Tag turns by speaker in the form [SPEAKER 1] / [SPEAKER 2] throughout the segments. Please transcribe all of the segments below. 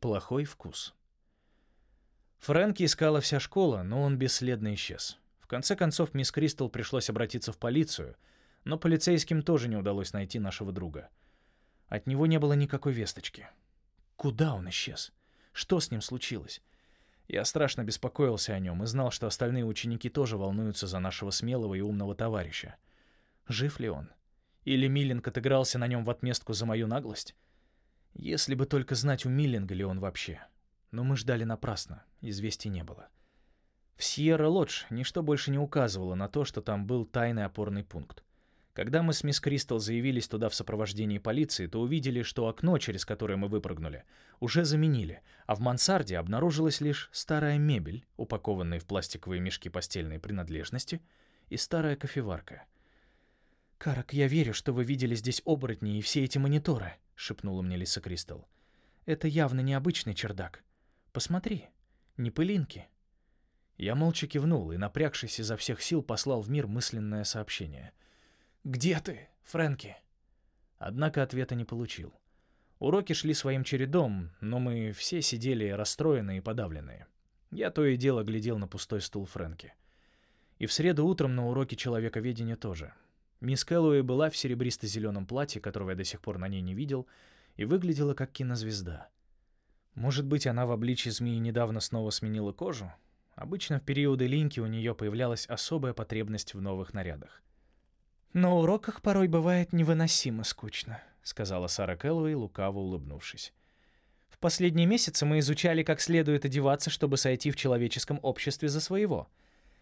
[SPEAKER 1] Плохой вкус. Фрэнки искала вся школа, но он бесследно исчез. В конце концов, мисс Кристал пришлось обратиться в полицию, но полицейским тоже не удалось найти нашего друга. От него не было никакой весточки. Куда он исчез? Что с ним случилось? Я страшно беспокоился о нем и знал, что остальные ученики тоже волнуются за нашего смелого и умного товарища. Жив ли он? Или Миллинг отыгрался на нем в отместку за мою наглость? Если бы только знать, у Миллинга ли он вообще. Но мы ждали напрасно, известий не было. В Сьерра-Лодж ничто больше не указывало на то, что там был тайный опорный пункт. Когда мы с мисс Кристал заявились туда в сопровождении полиции, то увидели, что окно, через которое мы выпрыгнули, уже заменили, а в мансарде обнаружилась лишь старая мебель, упакованная в пластиковые мешки постельной принадлежности, и старая кофеварка. «Карак, я верю, что вы видели здесь оборотни и все эти мониторы», — шепнула мне Лиса Кристал. «Это явно необычный чердак. Посмотри, не пылинки». Я молча кивнул и, напрягшись изо всех сил, послал в мир мысленное сообщение — «Где ты, Фрэнки?» Однако ответа не получил. Уроки шли своим чередом, но мы все сидели расстроенные и подавленные. Я то и дело глядел на пустой стул Фрэнки. И в среду утром на уроке человековедения тоже. Мисс Кэллоуэй была в серебристо-зеленом платье, которого я до сих пор на ней не видел, и выглядела как кинозвезда. Может быть, она в обличье змеи недавно снова сменила кожу? Обычно в периоды линьки у нее появлялась особая потребность в новых нарядах. «На уроках порой бывает невыносимо скучно», — сказала Сара Кэллоуэй, лукаво улыбнувшись. «В последние месяцы мы изучали, как следует одеваться, чтобы сойти в человеческом обществе за своего.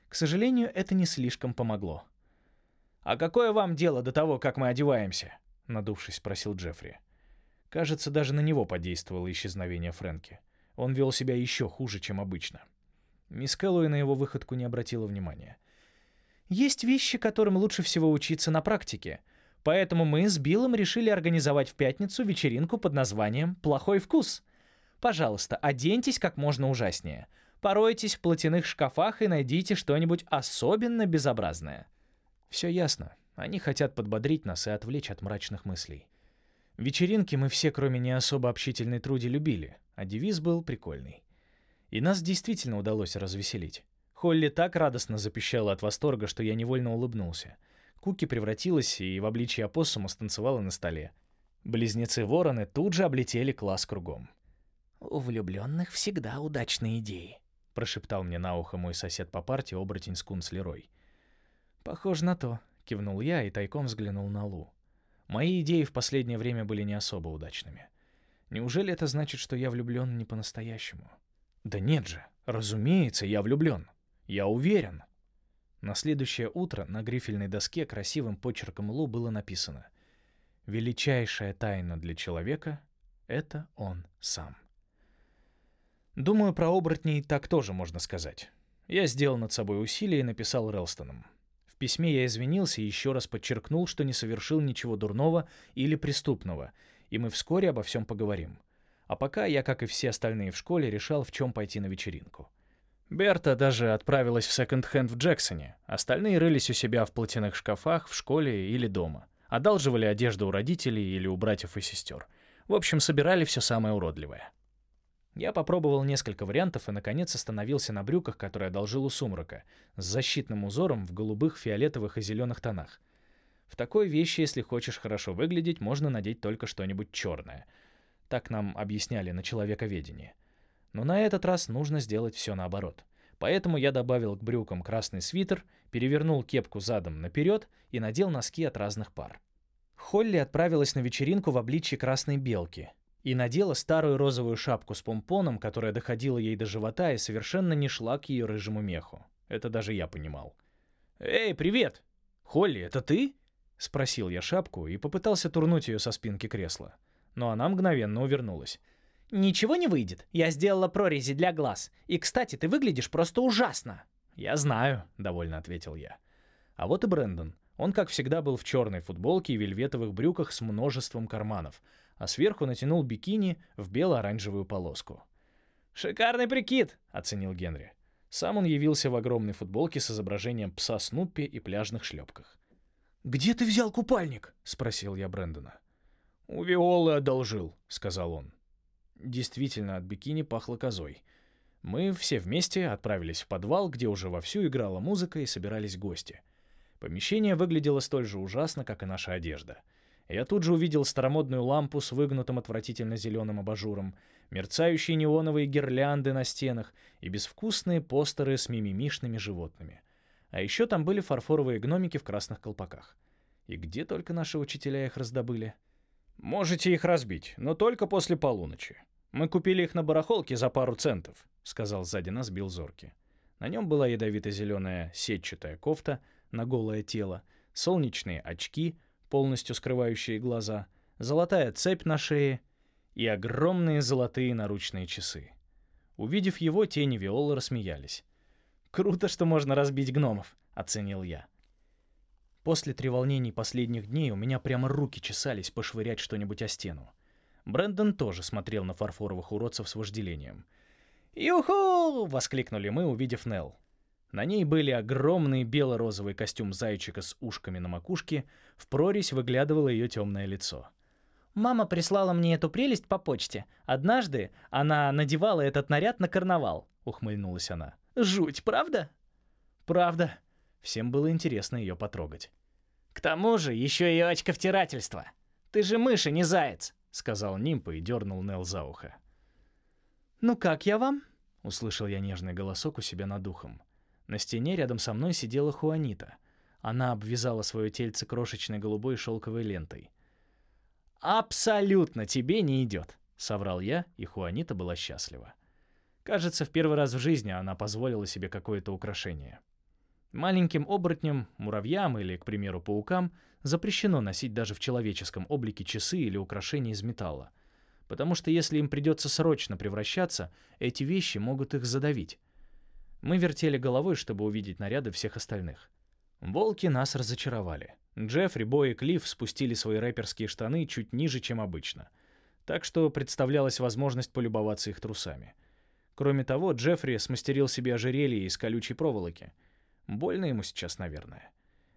[SPEAKER 1] К сожалению, это не слишком помогло». «А какое вам дело до того, как мы одеваемся?» — надувшись, спросил Джеффри. Кажется, даже на него подействовало исчезновение Фрэнки. Он вел себя еще хуже, чем обычно. Мисс Кэллоуэй на его выходку не обратила внимания. Есть вещи, которым лучше всего учиться на практике. Поэтому мы с Биллом решили организовать в пятницу вечеринку под названием «Плохой вкус». Пожалуйста, оденьтесь как можно ужаснее. Поройтесь в платяных шкафах и найдите что-нибудь особенно безобразное. Все ясно. Они хотят подбодрить нас и отвлечь от мрачных мыслей. Вечеринки мы все, кроме не особо общительной Труди, любили, а девиз был прикольный. И нас действительно удалось развеселить. Холли так радостно запищала от восторга, что я невольно улыбнулся. Куки превратилась и в обличье опоссума станцевала на столе. Близнецы-вороны тут же облетели класс кругом.
[SPEAKER 2] «У влюбленных всегда удачные идеи», — прошептал мне на ухо мой сосед по парте, оборотень Скунс Лерой.
[SPEAKER 1] «Похоже на то», — кивнул я и тайком взглянул на Лу. Мои идеи в последнее время были не особо удачными. Неужели это значит, что я влюблен не по-настоящему? Да нет же, разумеется, я влюблен. Я уверен. На следующее утро на грифельной доске красивым почерком Лу было написано «Величайшая тайна для человека — это он сам». Думаю, про оборотней так тоже можно сказать. Я сделал над собой усилие и написал Релстоном. В письме я извинился и еще раз подчеркнул, что не совершил ничего дурного или преступного, и мы вскоре обо всем поговорим. А пока я, как и все остальные в школе, решал, в чем пойти на вечеринку. Берта даже отправилась в секонд-хенд в Джексоне. Остальные рылись у себя в платяных шкафах, в школе или дома. Одалживали одежду у родителей или у братьев и сестер. В общем, собирали все самое уродливое. Я попробовал несколько вариантов и, наконец, остановился на брюках, которые одолжил у Сумрака, с защитным узором в голубых, фиолетовых и зеленых тонах. В такой вещи, если хочешь хорошо выглядеть, можно надеть только что-нибудь черное. Так нам объясняли на человековедении. Но на этот раз нужно сделать все наоборот. Поэтому я добавил к брюкам красный свитер, перевернул кепку задом наперед и надел носки от разных пар. Холли отправилась на вечеринку в обличье красной белки и надела старую розовую шапку с помпоном, которая доходила ей до живота и совершенно не шла к ее рыжему меху. Это даже я понимал. «Эй, привет! Холли, это ты?» — спросил я шапку и попытался турнуть ее со спинки кресла. Но она мгновенно увернулась.
[SPEAKER 2] «Ничего не выйдет. Я сделала прорези для глаз. И, кстати, ты выглядишь просто ужасно».
[SPEAKER 1] «Я знаю», — довольно ответил я. А вот и Брэндон. Он, как всегда, был в черной футболке и вельветовых брюках с множеством карманов, а сверху натянул бикини в бело-оранжевую полоску.
[SPEAKER 3] «Шикарный прикид!» — оценил Генри.
[SPEAKER 1] Сам он явился в огромной футболке с изображением пса Снуппи и пляжных шлепках.
[SPEAKER 4] «Где ты взял купальник?» — спросил я Брэндона.
[SPEAKER 3] «У Виолы одолжил», — сказал он.
[SPEAKER 1] Действительно, от бикини пахло козой. Мы все вместе отправились в подвал, где уже вовсю играла музыка и собирались гости. Помещение выглядело столь же ужасно, как и наша одежда. Я тут же увидел старомодную лампу с выгнутым отвратительно зеленым абажуром, мерцающие неоновые гирлянды на стенах и безвкусные постеры с мимимишными животными. А еще там были фарфоровые гномики в красных колпаках. И где только наши учителя их раздобыли? «Можете их разбить, но только после полуночи. Мы купили их на барахолке за пару центов», — сказал сзади нас Билл Зорки. На нем была ядовито-зеленая сетчатая кофта на голое тело, солнечные очки, полностью скрывающие глаза, золотая цепь на шее и огромные золотые наручные часы. Увидев его, тени Виолы рассмеялись. «Круто, что можно разбить гномов», — оценил я. После треволнений последних дней у меня прямо руки чесались пошвырять что-нибудь о стену. Брэндон тоже смотрел на фарфоровых уродцев с вожделением. «Юху!» — воскликнули мы, увидев Нелл. На ней были огромный бело-розовый костюм зайчика с ушками на макушке, в прорезь выглядывало ее темное лицо.
[SPEAKER 2] «Мама прислала мне эту прелесть по почте. Однажды она надевала этот наряд на карнавал», — ухмыльнулась она. «Жуть, правда?»
[SPEAKER 1] «Правда», Всем было интересно ее потрогать.
[SPEAKER 2] «К тому же еще и очковтирательство. Ты же мышь, а не заяц», — сказал Нимпа и дернул Нел за ухо. «Ну как я вам?» — услышал я нежный голосок у себя над ухом. На стене рядом со мной сидела Хуанита. Она обвязала свое тельце крошечной голубой шелковой лентой. «Абсолютно тебе не идет», — соврал я, и Хуанита была счастлива. Кажется, в первый раз в жизни она позволила себе какое-то украшение. Маленьким оборотням, муравьям или, к примеру, паукам запрещено носить даже в человеческом облике часы или украшения из металла, потому что если им придется срочно превращаться, эти вещи могут их задавить. Мы вертели головой, чтобы увидеть наряды всех остальных. Волки нас разочаровали. Джеффри, Бой и Клифф спустили свои рэперские штаны чуть ниже, чем обычно. Так что представлялась возможность полюбоваться их трусами. Кроме того, Джеффри смастерил себе ожерелье из колючей проволоки — Больно ему сейчас, наверное.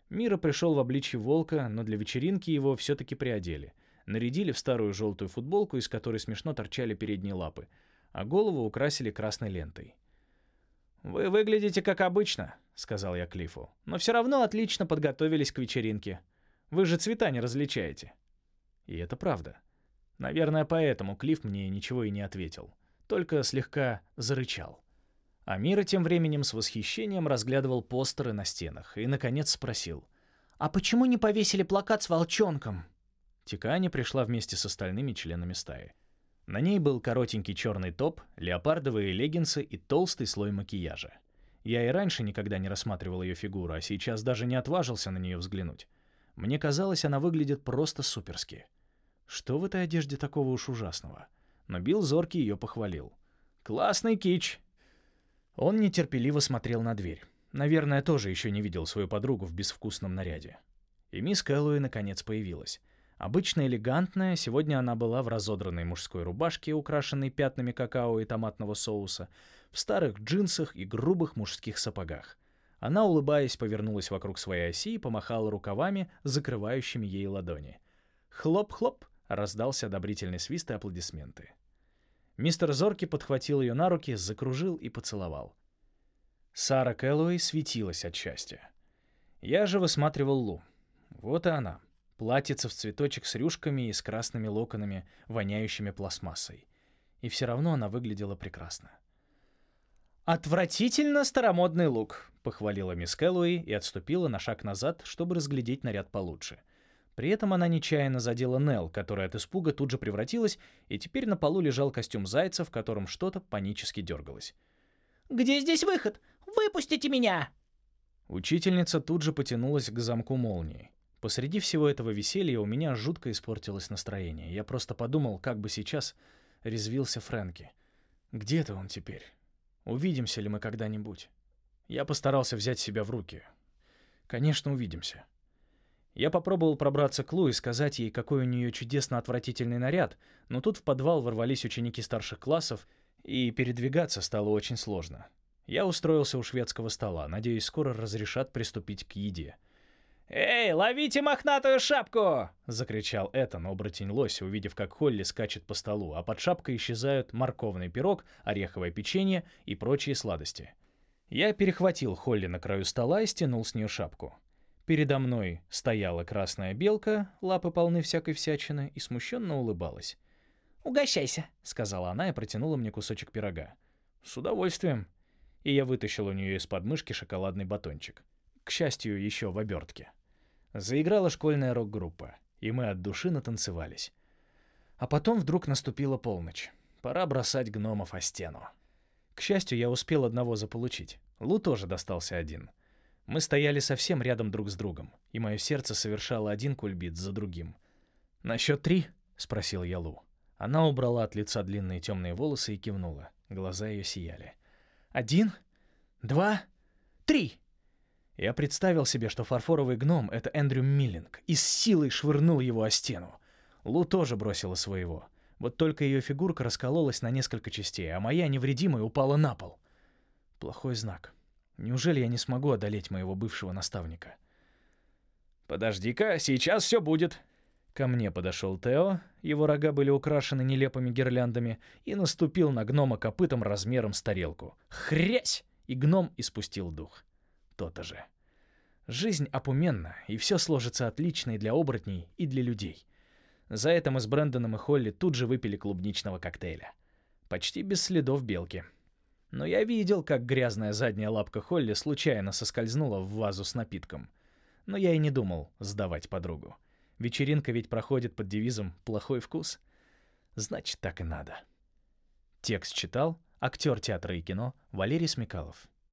[SPEAKER 2] Мира пришел в обличье волка, но для вечеринки его все-таки приодели. Нарядили в старую желтую футболку, из которой смешно торчали передние лапы, а голову украсили красной лентой. «Вы выглядите как обычно», — сказал я Клиффу, «но все равно отлично подготовились к вечеринке. Вы же цвета не различаете». И это правда. Наверное, поэтому Клифф мне ничего и не ответил, только слегка зарычал. А Мира тем временем с восхищением разглядывал постеры на стенах и, наконец, спросил. «А почему не повесили плакат с волчонком?» Тикани пришла вместе с остальными членами стаи. На ней был коротенький черный топ, леопардовые леггинсы и толстый слой макияжа. Я и раньше никогда не рассматривал ее фигуру, а сейчас даже не отважился на нее взглянуть. Мне казалось, она выглядит просто суперски. Что в этой одежде такого уж ужасного? Но Билл Зорки ее похвалил. «Классный кич! Он нетерпеливо смотрел на дверь. Наверное, тоже еще не видел свою подругу в безвкусном наряде. И мисс Кэллоуи наконец появилась. Обычно элегантная, сегодня она была в разодранной мужской рубашке, украшенной пятнами какао и томатного соуса, в старых джинсах и грубых мужских сапогах. Она, улыбаясь, повернулась вокруг своей оси и помахала рукавами, закрывающими ей ладони. «Хлоп-хлоп!» — раздался одобрительный свист и аплодисменты. Мистер Зорки подхватил ее на руки, закружил и поцеловал. Сара Кэллоуэй светилась от счастья. Я же высматривал Лу. Вот и она. Платьице в цветочек с рюшками и с красными локонами, воняющими пластмассой. И все равно она выглядела прекрасно. «Отвратительно старомодный лук», — похвалила мисс Кэллоуэй и отступила на шаг назад, чтобы разглядеть наряд получше. При этом она нечаянно задела Нел, которая от испуга тут же превратилась, и теперь на полу лежал костюм зайца, в котором что-то панически дергалось. «Где здесь выход? Выпустите меня!»
[SPEAKER 1] Учительница тут же потянулась к замку молнии. Посреди всего этого веселья у меня жутко испортилось настроение. Я просто подумал, как бы сейчас резвился Фрэнки. Где-то он теперь? Увидимся ли мы когда-нибудь? Я постарался взять себя в руки. Конечно, увидимся. Я попробовал пробраться к Лу и сказать ей, какой у нее чудесно отвратительный наряд, но тут в подвал ворвались ученики старших классов, и передвигаться стало очень сложно. Я устроился у шведского стола, надеясь, скоро разрешат приступить к еде.
[SPEAKER 3] «Эй, ловите мохнатую шапку!»
[SPEAKER 1] — закричал Этан, оборотень лось, увидев, как Холли скачет по столу, а под шапкой исчезают морковный пирог, ореховое печенье и прочие сладости. Я перехватил Холли на краю стола и стянул с нее шапку. Передо мной стояла красная белка, лапы полны всякой всячины, и смущенно улыбалась.
[SPEAKER 3] «Угощайся», —
[SPEAKER 1] сказала она и протянула мне кусочек пирога. «С удовольствием». И я вытащил у нее из подмышки шоколадный батончик. К счастью, еще в обертке. Заиграла школьная рок-группа, и мы от души натанцевались. А потом вдруг наступила полночь. Пора бросать гномов о стену. К счастью, я успел одного заполучить. Лу тоже достался один. Мы стояли совсем рядом друг с другом, и мое сердце совершало один кульбит за другим. «На счет три?» — спросил я Лу. Она убрала от лица длинные темные волосы и кивнула. Глаза ее сияли. «Один, два, три!» Я представил себе, что фарфоровый гном — это Эндрю Миллинг, и с силой швырнул его о стену. Лу тоже бросила своего. Вот только ее фигурка раскололась на несколько частей, а моя невредимая упала на пол. Плохой знак. Неужели я не смогу одолеть моего бывшего наставника?
[SPEAKER 3] «Подожди-ка, сейчас все будет!»
[SPEAKER 1] Ко мне подошел Тео, его рога были украшены нелепыми гирляндами, и наступил на гнома копытом размером с тарелку. Хрясь! И гном испустил дух то-то же. Жизнь опуменна, и все сложится отлично и для оборотней, и для людей. За это мы с Брэндоном и Холли тут же выпили клубничного коктейля. Почти без следов белки. Но я видел, как грязная задняя лапка Холли случайно соскользнула в вазу с напитком. Но я и не думал сдавать подругу. Вечеринка ведь проходит под девизом «плохой вкус». Значит, так и надо. Текст читал актер театра и кино Валерий Смекалов.